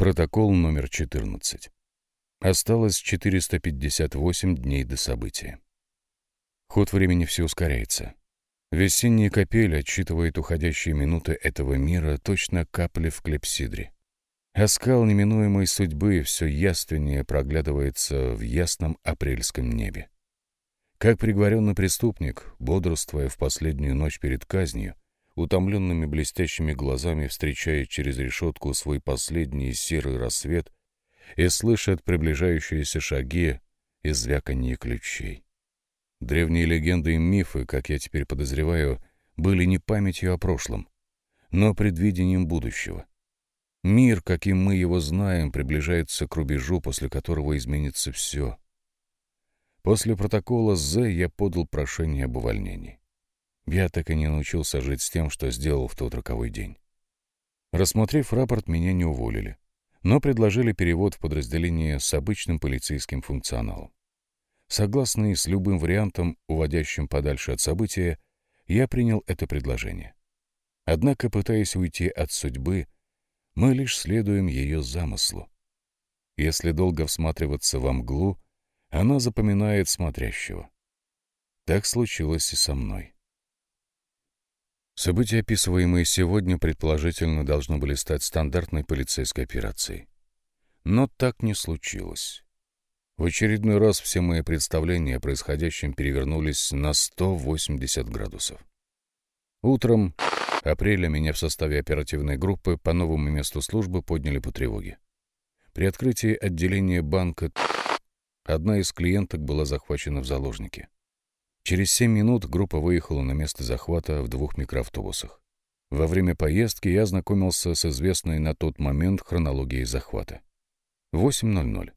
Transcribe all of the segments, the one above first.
Протокол номер 14. Осталось 458 дней до события. Ход времени все ускоряется. Весенний капель отчитывает уходящие минуты этого мира точно капли в клепсидре. Оскал неминуемой судьбы все яственнее проглядывается в ясном апрельском небе. Как приговоренный преступник, бодрствуя в последнюю ночь перед казнью, утомленными блестящими глазами встречает через решетку свой последний серый рассвет и слышит приближающиеся шаги и звяканье ключей. Древние легенды и мифы, как я теперь подозреваю, были не памятью о прошлом, но предвидением будущего. Мир, каким мы его знаем, приближается к рубежу, после которого изменится все. После протокола З я подал прошение об увольнении. Я так и не научился жить с тем, что сделал в тот роковой день. Рассмотрев рапорт, меня не уволили, но предложили перевод в подразделение с обычным полицейским функционалом. Согласный с любым вариантом, уводящим подальше от события, я принял это предложение. Однако, пытаясь уйти от судьбы, мы лишь следуем ее замыслу. Если долго всматриваться во мглу, она запоминает смотрящего. Так случилось и со мной. События, описываемые сегодня, предположительно должны были стать стандартной полицейской операцией. Но так не случилось. В очередной раз все мои представления о происходящем перевернулись на 180 градусов. Утром апреля меня в составе оперативной группы по новому месту службы подняли по тревоге. При открытии отделения банка одна из клиенток была захвачена в заложники. Через семь минут группа выехала на место захвата в двух микроавтобусах. Во время поездки я ознакомился с известной на тот момент хронологией захвата. 8.00.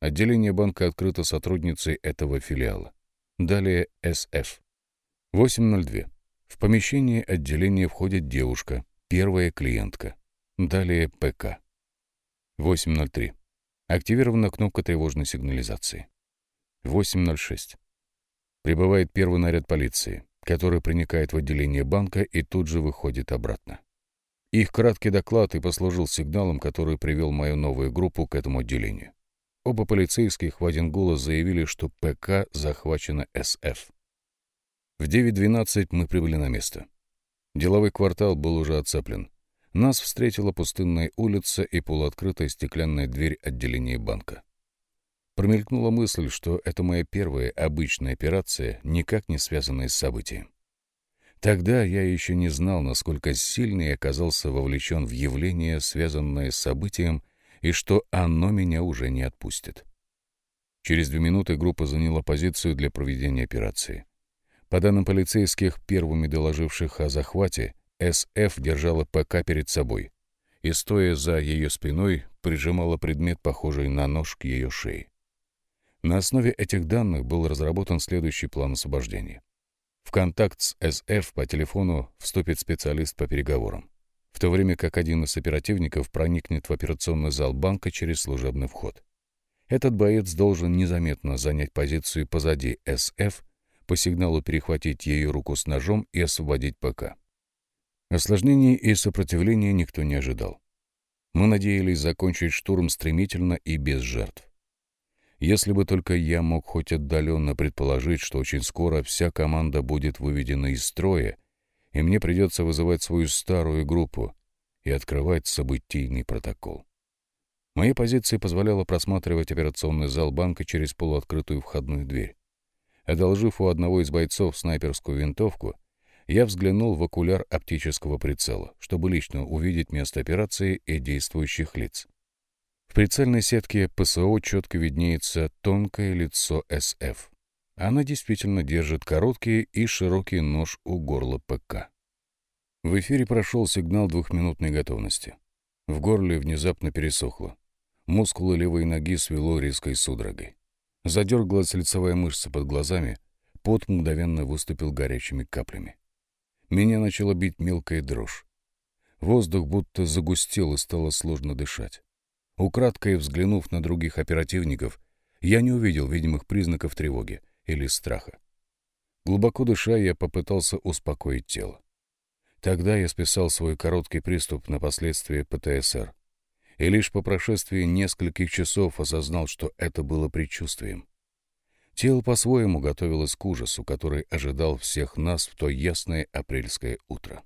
Отделение банка открыто сотрудницей этого филиала. Далее СФ. 8.02. В помещение отделения входит девушка, первая клиентка. Далее ПК. 8.03. Активирована кнопка тревожной сигнализации. 8.06. Прибывает первый наряд полиции, который проникает в отделение банка и тут же выходит обратно. Их краткий доклад и послужил сигналом, который привел мою новую группу к этому отделению. Оба полицейских в один голос заявили, что ПК захвачена СФ. В 9.12 мы прибыли на место. Деловой квартал был уже оцеплен. Нас встретила пустынная улица и полуоткрытая стеклянная дверь отделения банка. Промелькнула мысль, что это моя первая обычная операция, никак не связанная с событием. Тогда я еще не знал, насколько сильно я оказался вовлечен в явление, связанное с событием, и что оно меня уже не отпустит. Через две минуты группа заняла позицию для проведения операции. По данным полицейских, первыми доложивших о захвате, СФ держала ПК перед собой и, стоя за ее спиной, прижимала предмет, похожий на нож к ее шее. На основе этих данных был разработан следующий план освобождения. В контакт с СФ по телефону вступит специалист по переговорам, в то время как один из оперативников проникнет в операционный зал банка через служебный вход. Этот боец должен незаметно занять позицию позади СФ, по сигналу перехватить ее руку с ножом и освободить ПК. Осложнений и сопротивления никто не ожидал. Мы надеялись закончить штурм стремительно и без жертв. Если бы только я мог хоть отдаленно предположить, что очень скоро вся команда будет выведена из строя, и мне придется вызывать свою старую группу и открывать событийный протокол. Моя позиция позволяла просматривать операционный зал банка через полуоткрытую входную дверь. Одолжив у одного из бойцов снайперскую винтовку, я взглянул в окуляр оптического прицела, чтобы лично увидеть место операции и действующих лиц. В прицельной сетке ПСО четко виднеется тонкое лицо СФ. Она действительно держит короткий и широкий нож у горла ПК. В эфире прошел сигнал двухминутной готовности. В горле внезапно пересохло. Мускулы левой ноги свело резкой судорогой. Задергалась лицевая мышца под глазами, пот мгновенно выступил горячими каплями. Меня начала бить мелкая дрожь. Воздух будто загустел и стало сложно дышать. Украдкой взглянув на других оперативников, я не увидел видимых признаков тревоги или страха. Глубоко дыша, я попытался успокоить тело. Тогда я списал свой короткий приступ на последствия ПТСР. И лишь по прошествии нескольких часов осознал, что это было предчувствием. Тело по-своему готовилось к ужасу, который ожидал всех нас в то ясное апрельское утро.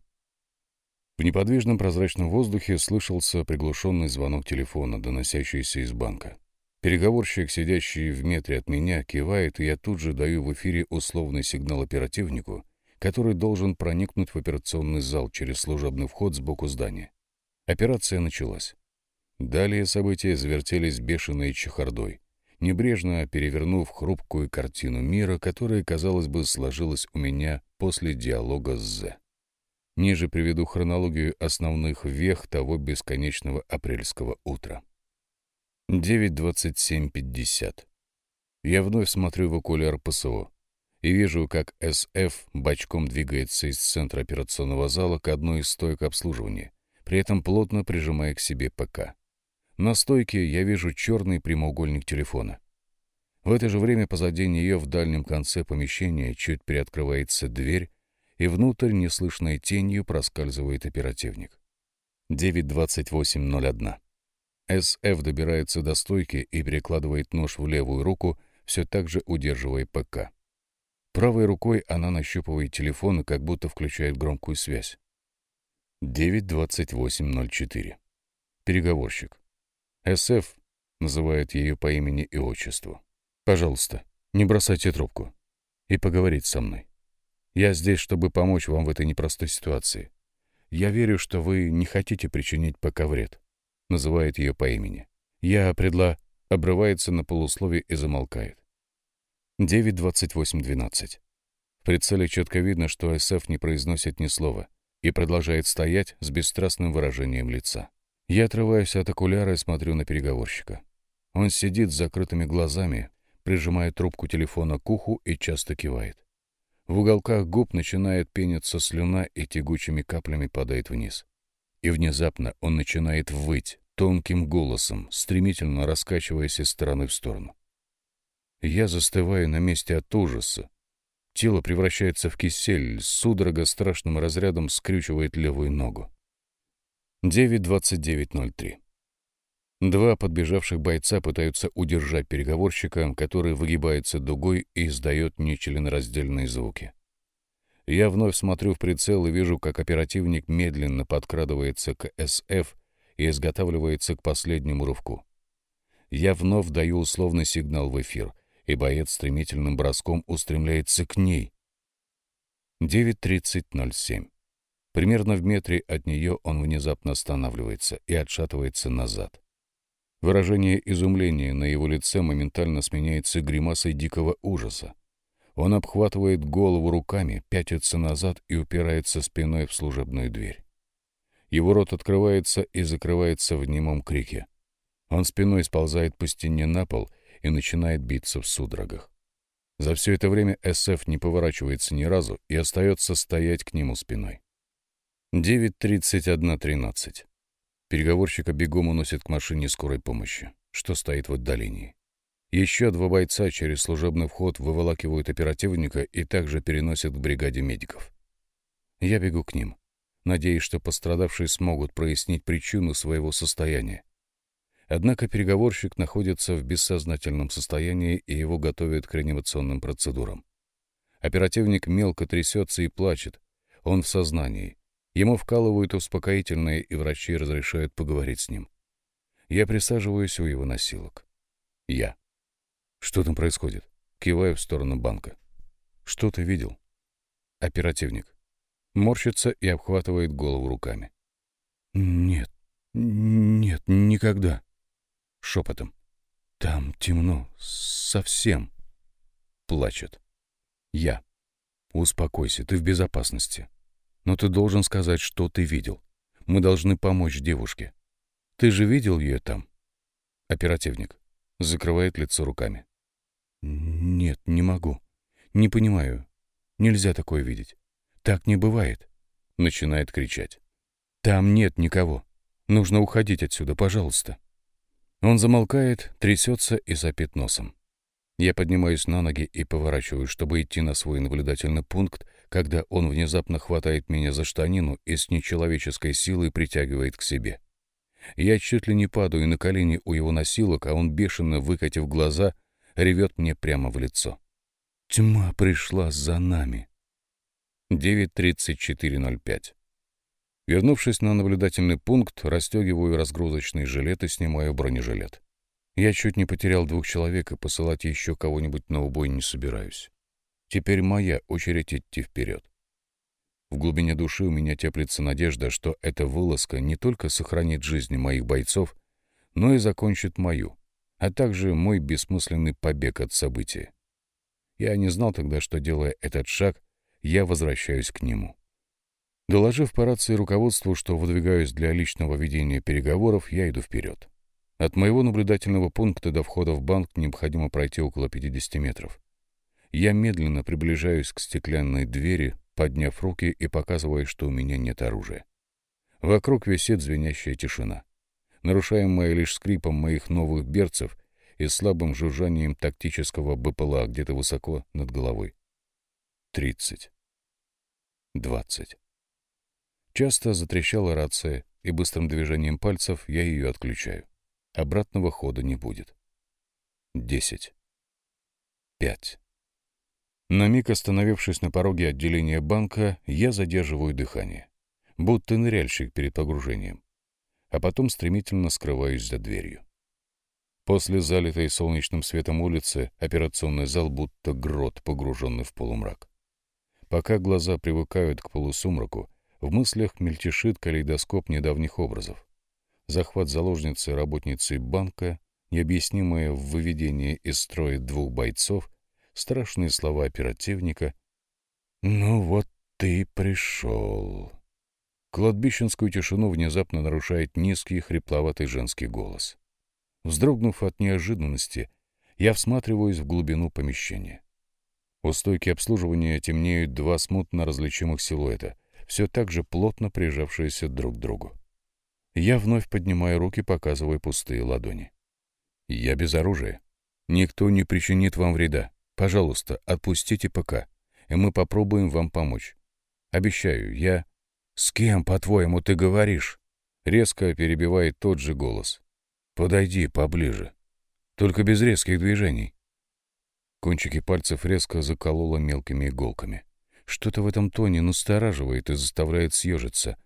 В неподвижном прозрачном воздухе слышался приглушенный звонок телефона, доносящийся из банка. Переговорщик, сидящий в метре от меня, кивает, и я тут же даю в эфире условный сигнал оперативнику, который должен проникнуть в операционный зал через служебный вход сбоку здания. Операция началась. Далее события завертелись бешеной чехардой, небрежно перевернув хрупкую картину мира, которая, казалось бы, сложилась у меня после диалога с Зе. Ниже приведу хронологию основных вех того бесконечного апрельского утра. 9.27.50. Я вновь смотрю в окуляр ПСО и вижу, как СФ бочком двигается из центра операционного зала к одной из стоек обслуживания, при этом плотно прижимая к себе ПК. На стойке я вижу черный прямоугольник телефона. В это же время позади нее в дальнем конце помещения чуть приоткрывается дверь, и внутрь неслышной тенью проскальзывает оперативник. 9.28.01. СФ добирается до стойки и перекладывает нож в левую руку, все так же удерживая ПК. Правой рукой она нащупывает телефон и как будто включает громкую связь. 9.28.04. Переговорщик. СФ называет ее по имени и отчеству. «Пожалуйста, не бросайте трубку и поговорить со мной». Я здесь, чтобы помочь вам в этой непростой ситуации. Я верю, что вы не хотите причинить ПК вред. Называет ее по имени. Я предла... Обрывается на полуслове и замолкает. 9.28.12. В прицеле четко видно, что СФ не произносит ни слова и продолжает стоять с бесстрастным выражением лица. Я отрываюсь от окуляра и смотрю на переговорщика. Он сидит с закрытыми глазами, прижимая трубку телефона к уху и часто кивает. В уголках губ начинает пениться слюна и тягучими каплями падает вниз. И внезапно он начинает выть тонким голосом, стремительно раскачиваясь из стороны в сторону. Я застываю на месте от ужаса. Тело превращается в кисель, судорога страшным разрядом скрючивает левую ногу. 9.29.03 Два подбежавших бойца пытаются удержать переговорщика, который выгибается дугой и издает нечленораздельные звуки. Я вновь смотрю в прицел и вижу, как оперативник медленно подкрадывается к СФ и изготавливается к последнему рывку. Я вновь даю условный сигнал в эфир, и боец стремительным броском устремляется к ней. 9.30.07. Примерно в метре от нее он внезапно останавливается и отшатывается назад. Выражение изумления на его лице моментально сменяется гримасой дикого ужаса. Он обхватывает голову руками, пятится назад и упирается спиной в служебную дверь. Его рот открывается и закрывается в немом крике. Он спиной сползает по стене на пол и начинает биться в судорогах. За все это время СФ не поворачивается ни разу и остается стоять к нему спиной. 9.31.13. Переговорщика бегом уносят к машине скорой помощи, что стоит в отдалении. Еще два бойца через служебный вход выволакивают оперативника и также переносят к бригаде медиков. Я бегу к ним, надеясь, что пострадавшие смогут прояснить причину своего состояния. Однако переговорщик находится в бессознательном состоянии и его готовят к реанимационным процедурам. Оперативник мелко трясется и плачет. Он в сознании. Ему вкалывают успокоительные, и врачи разрешают поговорить с ним. Я присаживаюсь у его носилок. Я. Что там происходит? Киваю в сторону банка. Что ты видел? Оперативник. Морщится и обхватывает голову руками. Нет, нет, никогда. Шепотом. Там темно. Совсем. Плачет. Я. Успокойся, ты в безопасности. Но ты должен сказать, что ты видел. Мы должны помочь девушке. Ты же видел ее там? Оперативник. Закрывает лицо руками. Нет, не могу. Не понимаю. Нельзя такое видеть. Так не бывает. Начинает кричать. Там нет никого. Нужно уходить отсюда, пожалуйста. Он замолкает, трясется и запит носом. Я поднимаюсь на ноги и поворачиваю, чтобы идти на свой наблюдательный пункт, когда он внезапно хватает меня за штанину и с нечеловеческой силой притягивает к себе. Я чуть ли не падаю на колени у его носилок, а он, бешено выкатив глаза, ревет мне прямо в лицо. «Тьма пришла за нами!» 9.34.05 Вернувшись на наблюдательный пункт, расстегиваю разгрузочный жилет и снимаю бронежилет. Я чуть не потерял двух человек и посылать еще кого-нибудь на убой не собираюсь. Теперь моя очередь идти вперед. В глубине души у меня теплится надежда, что эта вылазка не только сохранит жизни моих бойцов, но и закончит мою, а также мой бессмысленный побег от события. Я не знал тогда, что, делая этот шаг, я возвращаюсь к нему. Доложив по рации руководству, что выдвигаюсь для личного ведения переговоров, я иду вперед. От моего наблюдательного пункта до входа в банк необходимо пройти около 50 метров. Я медленно приближаюсь к стеклянной двери, подняв руки и показывая, что у меня нет оружия. Вокруг висит звенящая тишина, нарушаемая лишь скрипом моих новых берцев и слабым жужжанием тактического БПЛА где-то высоко над головой. Тридцать. Двадцать. Часто затрещала рация, и быстрым движением пальцев я ее отключаю. Обратного хода не будет. Десять. Пять. На миг остановившись на пороге отделения банка, я задерживаю дыхание, будто ныряльщик перед погружением, а потом стремительно скрываюсь за дверью. После залитой солнечным светом улицы операционный зал будто грот, погруженный в полумрак. Пока глаза привыкают к полусумраку, в мыслях мельтешит калейдоскоп недавних образов. Захват заложницы работницы банка, необъяснимое выведение из строя двух бойцов — страшные слова оперативника. «Ну вот ты пришел». Кладбищенскую тишину внезапно нарушает низкий, хрипловатый женский голос. Вздрогнув от неожиданности, я всматриваюсь в глубину помещения. У стойки обслуживания темнеют два смутно различимых силуэта, все так же плотно прижавшиеся друг к другу. Я вновь поднимаю руки, показывая пустые ладони. Я без оружия. Никто не причинит вам вреда. Пожалуйста, отпустите ПК, и мы попробуем вам помочь. Обещаю, я...» «С кем, по-твоему, ты говоришь?» Резко перебивает тот же голос. «Подойди поближе. Только без резких движений». Кончики пальцев резко закололо мелкими иголками. Что-то в этом тоне настораживает и заставляет съежиться.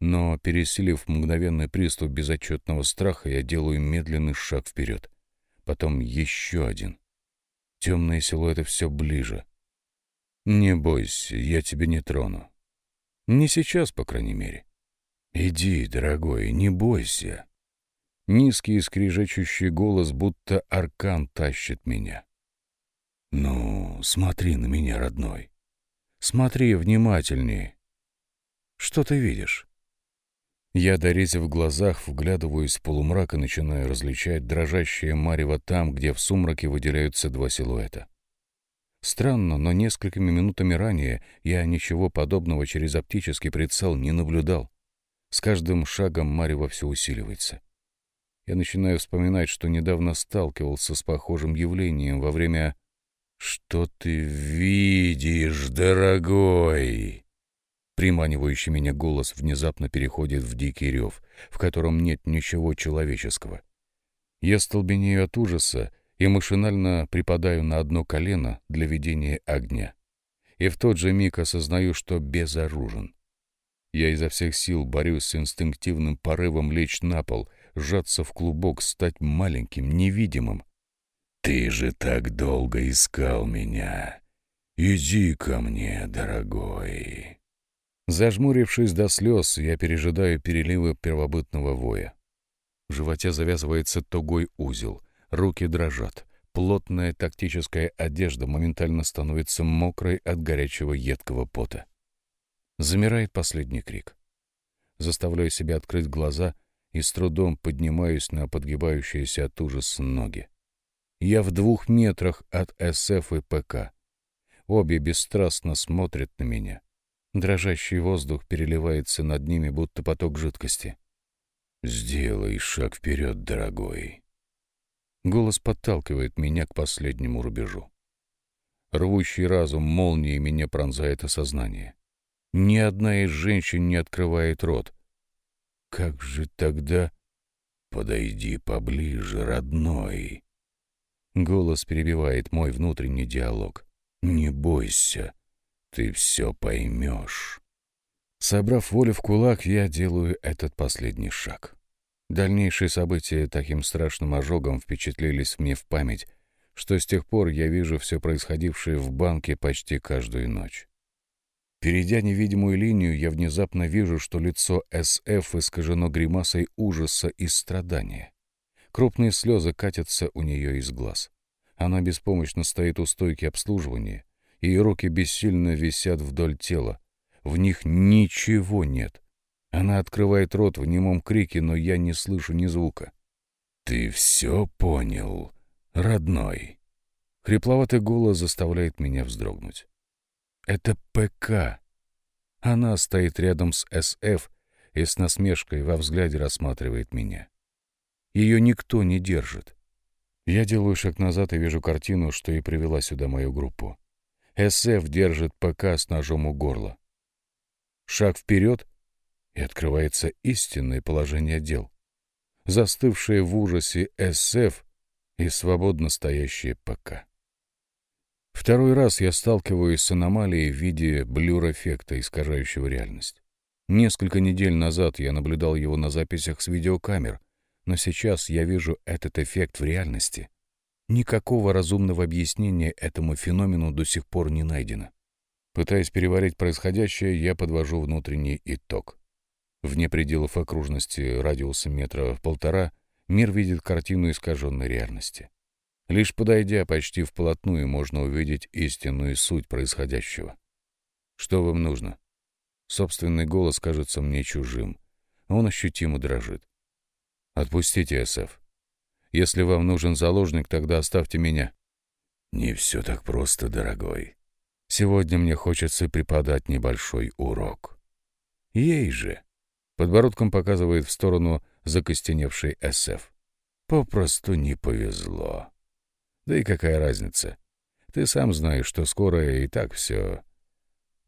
Но, пересилив мгновенный приступ безотчетного страха, я делаю медленный шаг вперед. Потом еще один. Темные силуэты все ближе. «Не бойся, я тебя не трону. Не сейчас, по крайней мере. Иди, дорогой, не бойся». Низкий скрижечущий голос, будто аркан тащит меня. «Ну, смотри на меня, родной. Смотри внимательнее. Что ты видишь?» Я, дорезив в глазах, вглядываюсь в полумрак и начинаю различать дрожащее марево там, где в сумраке выделяются два силуэта. Странно, но несколькими минутами ранее я ничего подобного через оптический прицел не наблюдал. С каждым шагом марево все усиливается. Я начинаю вспоминать, что недавно сталкивался с похожим явлением во время «Что ты видишь, дорогой?» Приманивающий меня голос внезапно переходит в дикий рев, в котором нет ничего человеческого. Я столбенею от ужаса и машинально припадаю на одно колено для ведения огня. И в тот же миг осознаю, что безоружен. Я изо всех сил борюсь с инстинктивным порывом лечь на пол, сжаться в клубок, стать маленьким, невидимым. «Ты же так долго искал меня! Иди ко мне, дорогой!» Зажмурившись до слез, я пережидаю переливы первобытного воя. В животе завязывается тугой узел, руки дрожат. Плотная тактическая одежда моментально становится мокрой от горячего едкого пота. Замирает последний крик. Заставляю себя открыть глаза и с трудом поднимаюсь на подгибающиеся от ужаса ноги. Я в двух метрах от СФ и ПК. Обе бесстрастно смотрят на меня. Дрожащий воздух переливается над ними, будто поток жидкости. «Сделай шаг вперед, дорогой!» Голос подталкивает меня к последнему рубежу. Рвущий разум молнии меня пронзает осознание. Ни одна из женщин не открывает рот. Как же тогда... «Подойди поближе, родной!» Голос перебивает мой внутренний диалог. «Не бойся!» ты все поймешь. Собрав волю в кулак, я делаю этот последний шаг. Дальнейшие события таким страшным ожогом впечатлились мне в память, что с тех пор я вижу все происходившее в банке почти каждую ночь. Перейдя невидимую линию, я внезапно вижу, что лицо СФ искажено гримасой ужаса и страдания. Крупные слезы катятся у нее из глаз. Она беспомощно стоит у стойки обслуживания, и руки бессильно висят вдоль тела. В них ничего нет. Она открывает рот в немом крике, но я не слышу ни звука. «Ты все понял, родной!» Хрипловатый голос заставляет меня вздрогнуть. «Это ПК!» Она стоит рядом с СФ и с насмешкой во взгляде рассматривает меня. Ее никто не держит. Я делаю шаг назад и вижу картину, что и привела сюда мою группу. СФ держит ПК с ножом у горла. Шаг вперед, и открывается истинное положение дел. Застывшие в ужасе СФ и свободно стоящие ПК. Второй раз я сталкиваюсь с аномалией в виде блюр-эффекта, искажающего реальность. Несколько недель назад я наблюдал его на записях с видеокамер, но сейчас я вижу этот эффект в реальности — Никакого разумного объяснения этому феномену до сих пор не найдено. Пытаясь переварить происходящее, я подвожу внутренний итог. Вне пределов окружности радиуса метра в полтора мир видит картину искаженной реальности. Лишь подойдя почти вплотную, можно увидеть истинную суть происходящего. Что вам нужно? Собственный голос кажется мне чужим. Он ощутимо дрожит. «Отпустите, Асав. Если вам нужен заложник, тогда оставьте меня». «Не все так просто, дорогой. Сегодня мне хочется преподать небольшой урок». «Ей же!» — подбородком показывает в сторону закостеневшей СФ. «Попросту не повезло. Да и какая разница? Ты сам знаешь, что скоро и так все.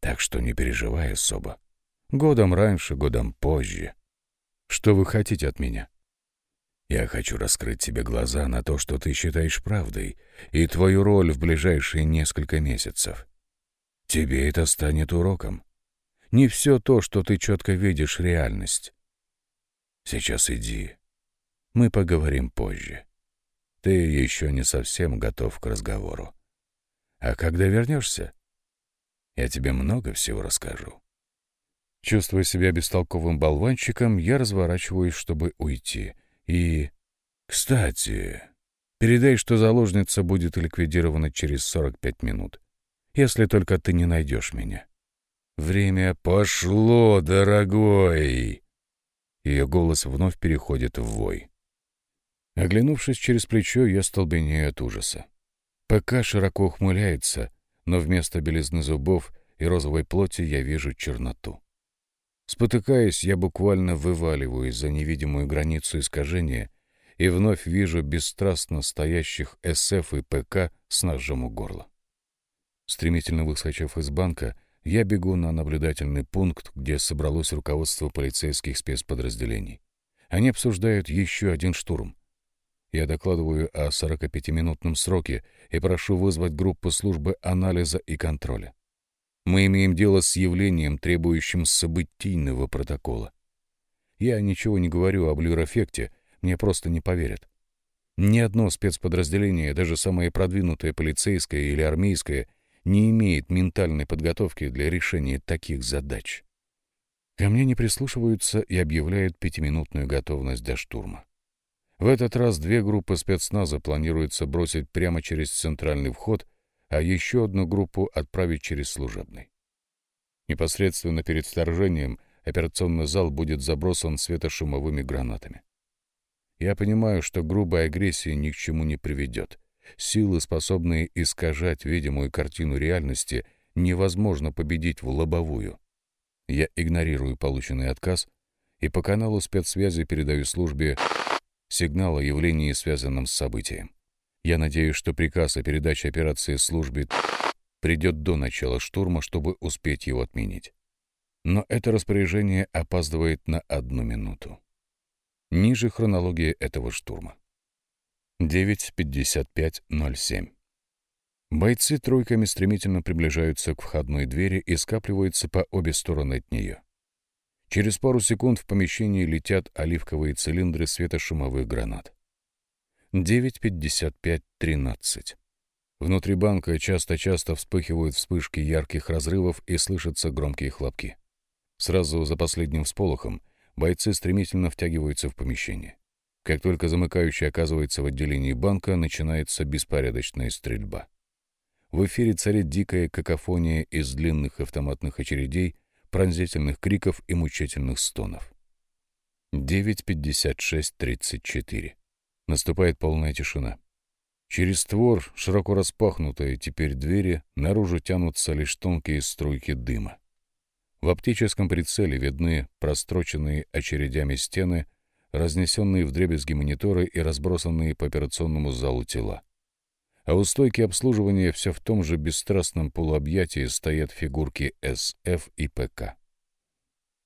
Так что не переживай особо. Годом раньше, годом позже. Что вы хотите от меня?» Я хочу раскрыть тебе глаза на то, что ты считаешь правдой, и твою роль в ближайшие несколько месяцев. Тебе это станет уроком. Не все то, что ты четко видишь, реальность. Сейчас иди. Мы поговорим позже. Ты еще не совсем готов к разговору. А когда вернешься, я тебе много всего расскажу. Чувствуя себя бестолковым болванчиком, я разворачиваюсь, чтобы уйти — и, кстати, передай, что заложница будет ликвидирована через 45 минут, если только ты не найдешь меня. Время пошло, дорогой!» Ее голос вновь переходит в вой. Оглянувшись через плечо, я столбенею от ужаса. ПК широко ухмыляется, но вместо белизны зубов и розовой плоти я вижу черноту. Спотыкаясь, я буквально вываливаюсь за невидимую границу искажения и вновь вижу бесстрастно стоящих СФ и ПК с ножом у горла. Стремительно выскочив из банка, я бегу на наблюдательный пункт, где собралось руководство полицейских спецподразделений. Они обсуждают еще один штурм. Я докладываю о 45-минутном сроке и прошу вызвать группу службы анализа и контроля. Мы имеем дело с явлением, требующим событийного протокола. Я ничего не говорю об люрэффекте, мне просто не поверят. Ни одно спецподразделение, даже самое продвинутое полицейское или армейское, не имеет ментальной подготовки для решения таких задач. Ко мне не прислушиваются и объявляют пятиминутную готовность для штурма. В этот раз две группы спецназа планируется бросить прямо через центральный вход а еще одну группу отправить через служебный. Непосредственно перед вторжением операционный зал будет забросан светошумовыми гранатами. Я понимаю, что грубая агрессия ни к чему не приведет. Силы, способные искажать видимую картину реальности, невозможно победить в лобовую. Я игнорирую полученный отказ и по каналу спецсвязи передаю службе сигнал о явлении, связанном с событием. Я надеюсь, что приказ о передаче операции службе придет до начала штурма, чтобы успеть его отменить. Но это распоряжение опаздывает на одну минуту. Ниже хронология этого штурма. 9.55.07. Бойцы тройками стремительно приближаются к входной двери и скапливаются по обе стороны от нее. Через пару секунд в помещении летят оливковые цилиндры светошумовых гранат. 9.55.13. Внутри банка часто-часто вспыхивают вспышки ярких разрывов и слышатся громкие хлопки. Сразу за последним всполохом бойцы стремительно втягиваются в помещение. Как только замыкающий оказывается в отделении банка, начинается беспорядочная стрельба. В эфире царит дикая какофония из длинных автоматных очередей, пронзительных криков и мучительных стонов. 9.56.34. Наступает полная тишина. Через твор, широко распахнутые теперь двери, наружу тянутся лишь тонкие струйки дыма. В оптическом прицеле видны простроченные очередями стены, разнесенные вдребезги мониторы и разбросанные по операционному залу тела. А у стойки обслуживания все в том же бесстрастном полуобъятии стоят фигурки СФ и ПК.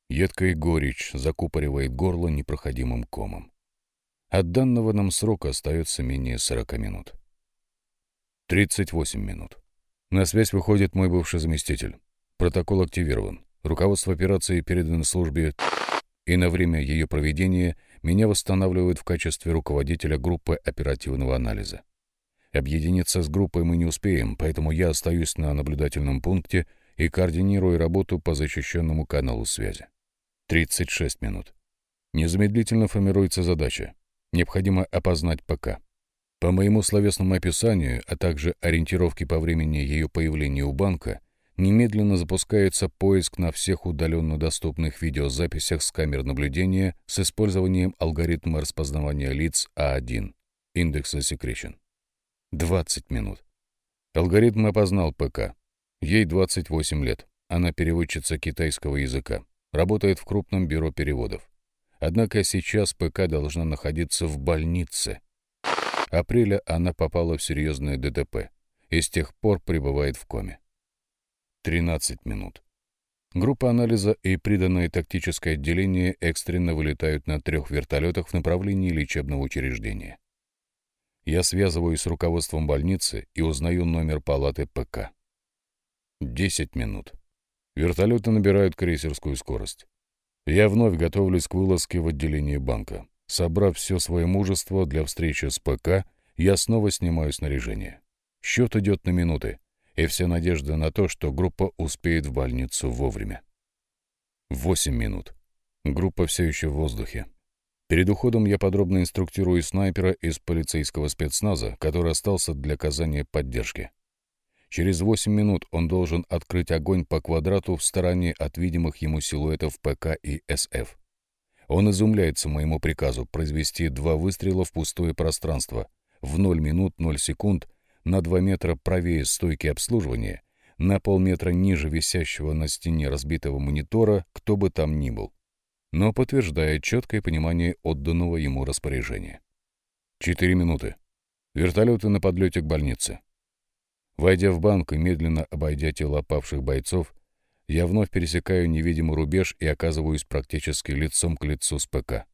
Едкая горечь закупоривает горло непроходимым комом. От данного нам срока остается менее 40 минут. 38 минут. На связь выходит мой бывший заместитель. Протокол активирован. Руководство операции передано службе, и на время ее проведения меня восстанавливают в качестве руководителя группы оперативного анализа. Объединиться с группой мы не успеем, поэтому я остаюсь на наблюдательном пункте и координирую работу по защищенному каналу связи. 36 минут. Незамедлительно формируется задача необходимо опознать ПК. По моему словесному описанию, а также ориентировке по времени ее появления у банка, немедленно запускается поиск на всех удаленно доступных видеозаписях с камер наблюдения с использованием алгоритма распознавания лиц А1, индекса секречен. 20 минут. Алгоритм опознал ПК. Ей 28 лет. Она переводчица китайского языка. Работает в крупном бюро переводов. Однако сейчас ПК должна находиться в больнице. Апреля она попала в серьезное ДТП и с тех пор пребывает в коме. 13 минут. Группа анализа и приданное тактическое отделение экстренно вылетают на трех вертолетах в направлении лечебного учреждения. Я связываюсь с руководством больницы и узнаю номер палаты ПК. 10 минут. Вертолеты набирают крейсерскую скорость. Я вновь готовлюсь к вылазке в отделение банка. Собрав все свое мужество для встречи с ПК, я снова снимаю снаряжение. Счет идет на минуты, и вся надежда на то, что группа успеет в больницу вовремя. Восемь минут. Группа все еще в воздухе. Перед уходом я подробно инструктирую снайпера из полицейского спецназа, который остался для оказания поддержки. Через 8 минут он должен открыть огонь по квадрату в стороне от видимых ему силуэтов ПК и СФ. Он изумляется моему приказу произвести два выстрела в пустое пространство в 0 минут 0 секунд на 2 метра правее стойки обслуживания, на полметра ниже висящего на стене разбитого монитора, кто бы там ни был, но подтверждает четкое понимание отданного ему распоряжения. 4 минуты. Вертолеты на подлете к больнице. Войдя в банк и медленно обойдя тела павших бойцов, я вновь пересекаю невидимый рубеж и оказываюсь практически лицом к лицу с ПК.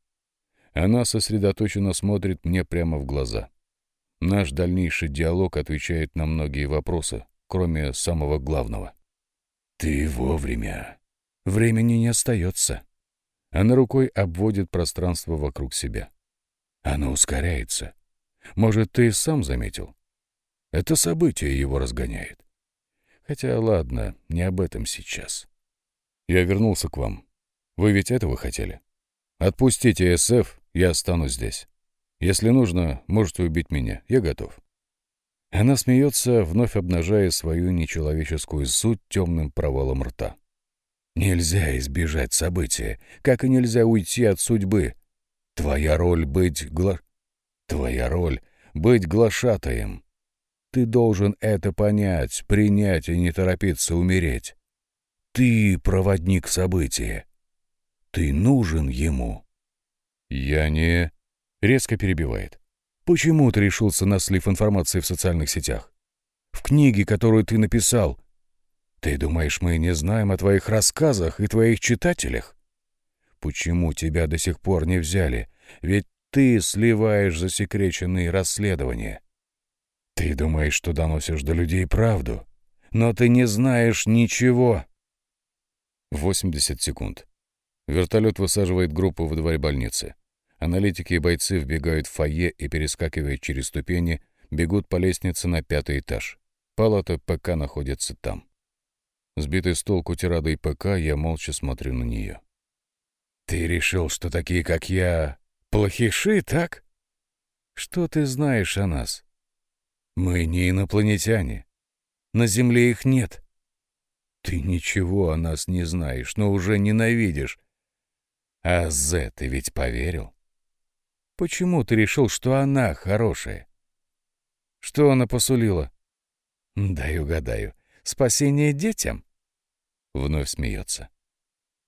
Она сосредоточенно смотрит мне прямо в глаза. Наш дальнейший диалог отвечает на многие вопросы, кроме самого главного. «Ты вовремя. Времени не остается». Она рукой обводит пространство вокруг себя. Оно ускоряется. Может, ты сам заметил? Это событие его разгоняет. Хотя, ладно, не об этом сейчас. Я вернулся к вам. Вы ведь этого хотели? Отпустите СФ, я останусь здесь. Если нужно, можете убить меня, я готов. Она смеется, вновь обнажая свою нечеловеческую суть темным провалом рта. Нельзя избежать события, как и нельзя уйти от судьбы. Твоя роль быть гла... Твоя роль быть глашатаем. Ты должен это понять, принять и не торопиться умереть. Ты проводник события. Ты нужен ему. Я не... Резко перебивает. Почему ты решился на слив информации в социальных сетях? В книге, которую ты написал. Ты думаешь, мы не знаем о твоих рассказах и твоих читателях? Почему тебя до сих пор не взяли? Ведь ты сливаешь засекреченные расследования. Ты думаешь, что доносишь до людей правду, но ты не знаешь ничего. 80 секунд. Вертолет высаживает группу во дворе больницы. Аналитики и бойцы вбегают в фойе и, перескакивая через ступени, бегут по лестнице на пятый этаж. Палата ПК находится там. Сбитый с толку тирадой ПК, я молча смотрю на нее. «Ты решил, что такие, как я, плохиши, так? Что ты знаешь о нас? Мы не инопланетяне. На Земле их нет. Ты ничего о нас не знаешь, но уже ненавидишь. А Зе ты ведь поверил? Почему ты решил, что она хорошая? Что она посулила? Дай угадаю. Спасение детям? Вновь смеется.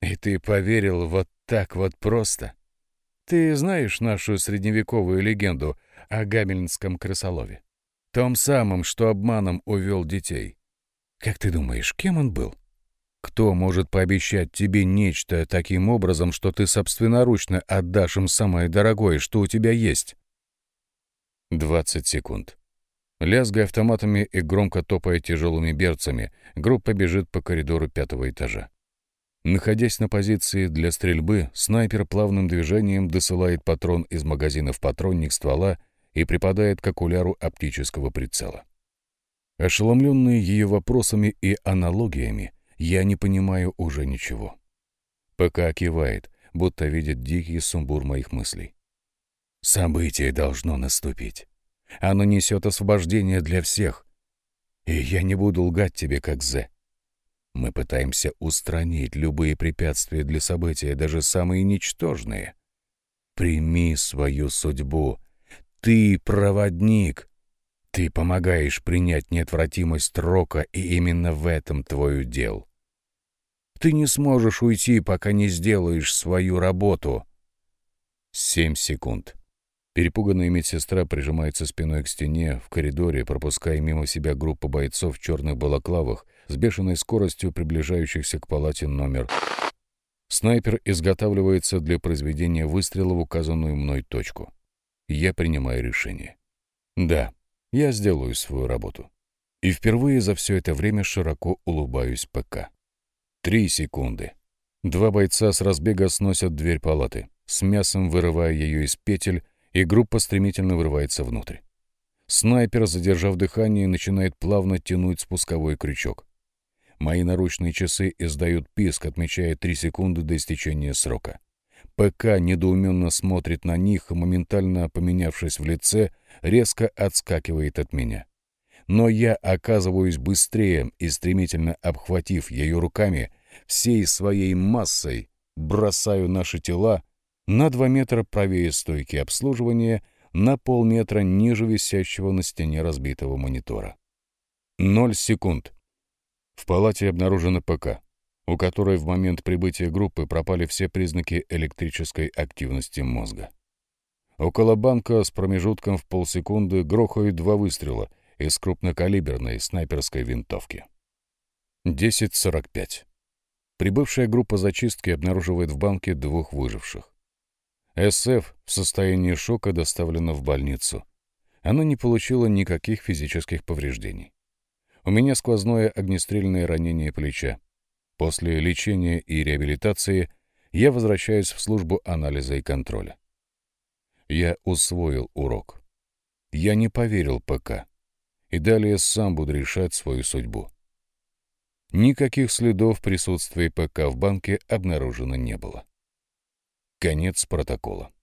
И ты поверил вот так вот просто? Ты знаешь нашу средневековую легенду о гамельнском крысолове? Том самым, что обманом увел детей. Как ты думаешь, кем он был? Кто может пообещать тебе нечто таким образом, что ты собственноручно отдашь им самое дорогое, что у тебя есть? 20 секунд. Лязгая автоматами и громко топая тяжелыми берцами, группа бежит по коридору пятого этажа. Находясь на позиции для стрельбы, снайпер плавным движением досылает патрон из магазина в патронник ствола и припадает к окуляру оптического прицела. Ошеломленные ее вопросами и аналогиями, я не понимаю уже ничего. Пока кивает, будто видит дикий сумбур моих мыслей. Событие должно наступить. Оно несет освобождение для всех. И я не буду лгать тебе, как Зе. Мы пытаемся устранить любые препятствия для события, даже самые ничтожные. Прими свою судьбу ты проводник. Ты помогаешь принять неотвратимость рока, и именно в этом твой удел. Ты не сможешь уйти, пока не сделаешь свою работу. Семь секунд. Перепуганная медсестра прижимается спиной к стене в коридоре, пропуская мимо себя группу бойцов в черных балаклавах с бешеной скоростью приближающихся к палате номер. Снайпер изготавливается для произведения выстрела в указанную мной точку я принимаю решение. Да, я сделаю свою работу. И впервые за все это время широко улыбаюсь ПК. Три секунды. Два бойца с разбега сносят дверь палаты, с мясом вырывая ее из петель, и группа стремительно вырывается внутрь. Снайпер, задержав дыхание, начинает плавно тянуть спусковой крючок. Мои наручные часы издают писк, отмечая три секунды до истечения срока. ПК недоуменно смотрит на них моментально поменявшись в лице, резко отскакивает от меня. Но я оказываюсь быстрее и, стремительно обхватив ее руками, всей своей массой бросаю наши тела на два метра правее стойки обслуживания, на полметра ниже висящего на стене разбитого монитора. Ноль секунд. В палате обнаружено ПК у которой в момент прибытия группы пропали все признаки электрической активности мозга. Около банка с промежутком в полсекунды грохают два выстрела из крупнокалиберной снайперской винтовки. 10.45. Прибывшая группа зачистки обнаруживает в банке двух выживших. СФ в состоянии шока доставлена в больницу. Она не получила никаких физических повреждений. У меня сквозное огнестрельное ранение плеча. После лечения и реабилитации я возвращаюсь в службу анализа и контроля. Я усвоил урок. Я не поверил пока. И далее сам буду решать свою судьбу. Никаких следов присутствия ПК в банке обнаружено не было. Конец протокола.